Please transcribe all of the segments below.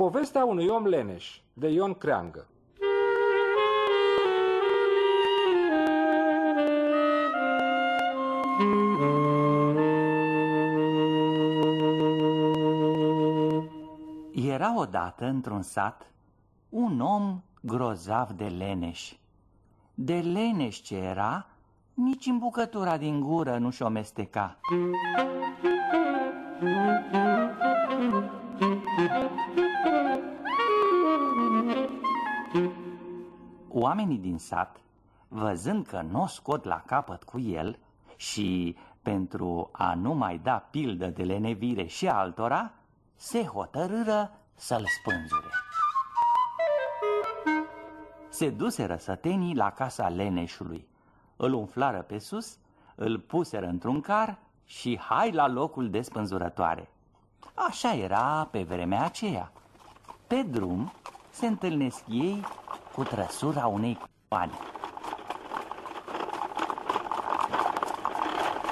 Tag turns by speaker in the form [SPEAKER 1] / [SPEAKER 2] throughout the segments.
[SPEAKER 1] Povestea unui om leneș, de Ion Creangă.
[SPEAKER 2] Era odată într-un sat un om grozav de leneș. De leneș ce era, nici în bucătura din gură nu și-o mesteca. Oamenii din sat, văzând că nu o scot la capăt cu el și pentru a nu mai da pildă de lenevire și altora, se hotărâră să-l spânzure. Se duseră sătenii la casa leneșului, îl umflară pe sus, îl puseră într-un car și hai la locul de spânzurătoare. Așa era pe vremea aceea. Pe drum se întâlnesc ei cu trăsura unei coane.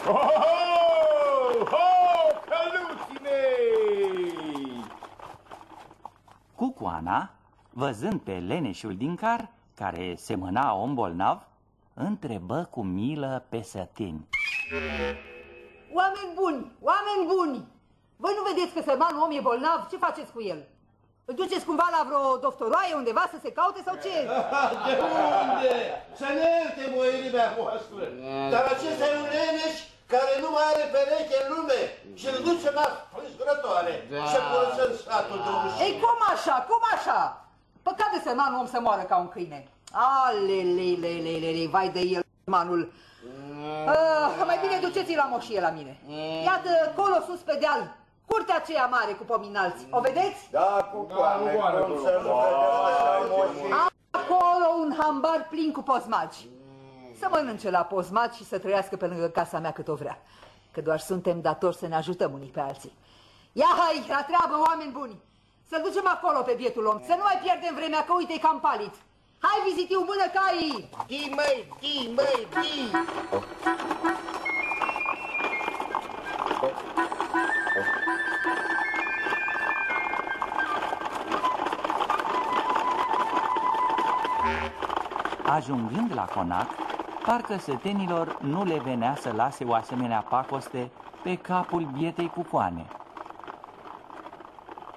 [SPEAKER 3] Ho, ho, ho, căluții mei!
[SPEAKER 2] Cucoana, văzând pe leneșul din car, care semăna om bolnav, întrebă cu milă pe săteni.
[SPEAKER 4] Oameni buni, oameni buni! Voi nu vedeți că sărmanul om e bolnav? Ce faceți cu el? Îl duceți cumva la vreo doftoroaie undeva să se caute sau ce?
[SPEAKER 3] De unde? Să ne ierte, moierimea voastră! Dar acesta e un leneș care nu mai are pereche în lume și îl duce la frângurătoare
[SPEAKER 5] Da.
[SPEAKER 3] și curățăm satul de un
[SPEAKER 4] Ei, cum așa, cum așa? Păcat de sărmanul om să moară ca un câine. Alelelelelele, vai de el, sărmanul. Uh, mai bine duceți-l la moșie la mine. Iată, colo sus pe deal, curtea aceea mare cu pomi înalți. O vedeți?
[SPEAKER 3] Da, cu coane, cum să nu vedem așa moșii.
[SPEAKER 4] Acolo un hambar plin cu pozmaci. Să mănânce la pozmaci și să trăiască pe lângă casa mea cât o vrea. Că doar suntem datori să ne ajutăm unii pe alții. Ia hai, la treabă, oameni buni! Să-l ducem acolo pe bietul om, să nu mai pierdem vremea, că uite-i cam palit. Hai, vizitiu, mână caii!
[SPEAKER 3] Di, măi, di, măi, di!
[SPEAKER 2] Ajungând la conac, parcă sătenilor nu le venea să lase o asemenea pacoste pe capul bietei cucoane.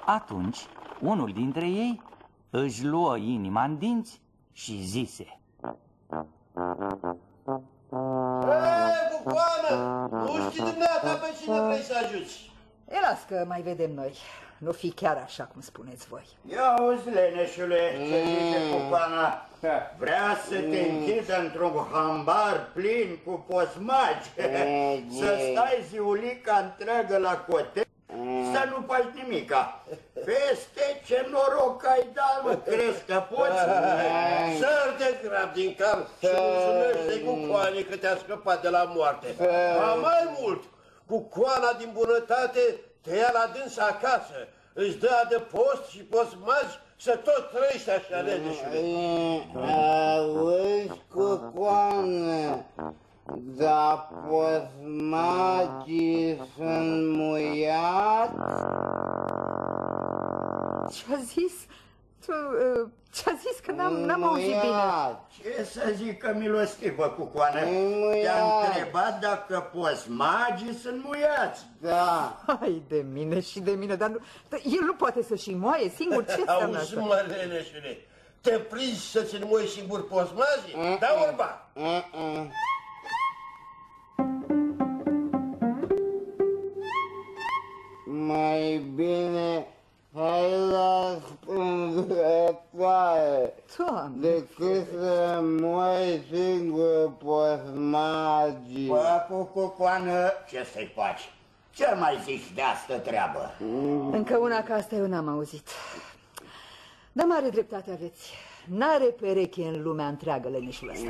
[SPEAKER 2] Atunci, unul dintre ei își luă inima în dinți și zise
[SPEAKER 3] Ei, cucoană, nu știi dumneata pe cine vrei să ajuți.
[SPEAKER 4] E, las că mai vedem noi. Nu fi chiar așa cum spuneți voi.
[SPEAKER 5] Ia auzi, leneșule, ce zice cucoana? Vrea să te închidă într-un hambar plin cu posmaci, să stai ziulica întreagă la cote, să nu faci nimica. Peste ce noroc ai dat, mă, crezi că poți?
[SPEAKER 3] Săr de grab din cap și mulțumește cu coane că te-a scăpat de la moarte. Ba mai mult, cu coana din bunătate te ia la dâns acasă, îți dă adăpost și posmaci să tot trăiești așa, leneșule.
[SPEAKER 6] Auzi, cucoană, dar posmacii sunt muiați?
[SPEAKER 4] Ce-a zis? Tu, uh, Ce-a zis că n-am, n-am auzit bine?
[SPEAKER 6] Muiați.
[SPEAKER 5] Ce să zică milostivă, cucoană?
[SPEAKER 6] Muiați.
[SPEAKER 5] Te-am întrebat dacă posmagii sunt muiați.
[SPEAKER 6] Da.
[SPEAKER 4] Hai de mine și de mine, dar nu, dar el nu poate să și moaie singur, ce înseamnă
[SPEAKER 3] Auzi,
[SPEAKER 4] asta?
[SPEAKER 3] mă, leneșule, te prinzi să-ți înmoi singur posmazii? Da, urba!
[SPEAKER 6] Uh-uh. Mai
[SPEAKER 4] Doamne,
[SPEAKER 6] decât să moi singur posmagii.
[SPEAKER 5] Bă, cu cucoană, ce să-i faci? Ce mai zici de asta treabă?
[SPEAKER 4] încă una ca asta eu n-am auzit. Dar mare dreptate aveți. N-are pereche în lumea întreagă leneșul ăsta.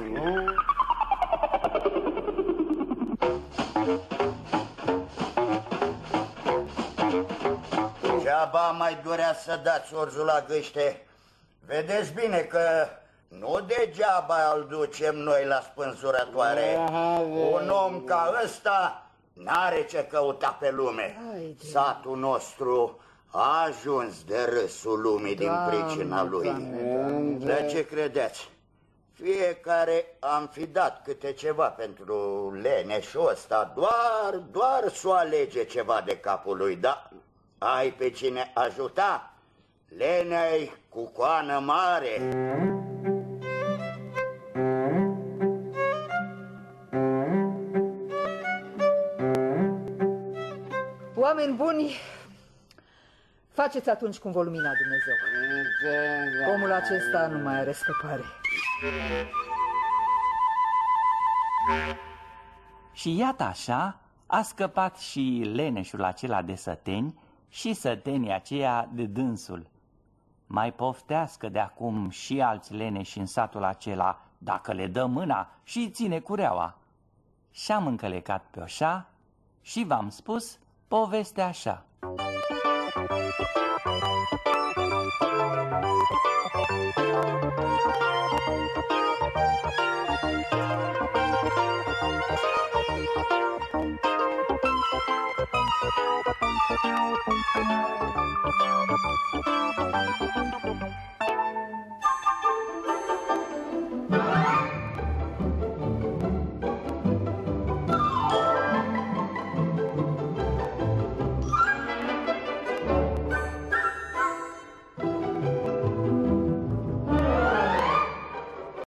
[SPEAKER 5] Degeaba mai dorea să dați orzul la gâște. Vedeți bine că nu degeaba îl ducem noi la spânzurătoare. Un om ca ăsta n-are ce căuta pe lume.
[SPEAKER 4] Haide.
[SPEAKER 5] Satul nostru A ajuns de râsul lumii din
[SPEAKER 4] Doamne,
[SPEAKER 5] pricina lui.
[SPEAKER 4] Doamne,
[SPEAKER 5] Dar ce credeți? Fiecare am fi dat câte ceva pentru leneșul ăsta, doar, doar să o alege ceva de capul lui, da? Ai pe cine ajuta? Lenei cu coană mare.
[SPEAKER 4] Oameni buni, faceți atunci cum vă lumina Dumnezeu. Omul acesta nu mai are scăpare.
[SPEAKER 2] Și iată așa, a scăpat și leneșul acela de săteni și sătenii aceia de dânsul mai poftească de acum și alți leneși în satul acela, dacă le dă mâna și ține cureaua. Și-am încălecat pe oșa și v-am spus povestea așa. Thank you. フフフフフフ。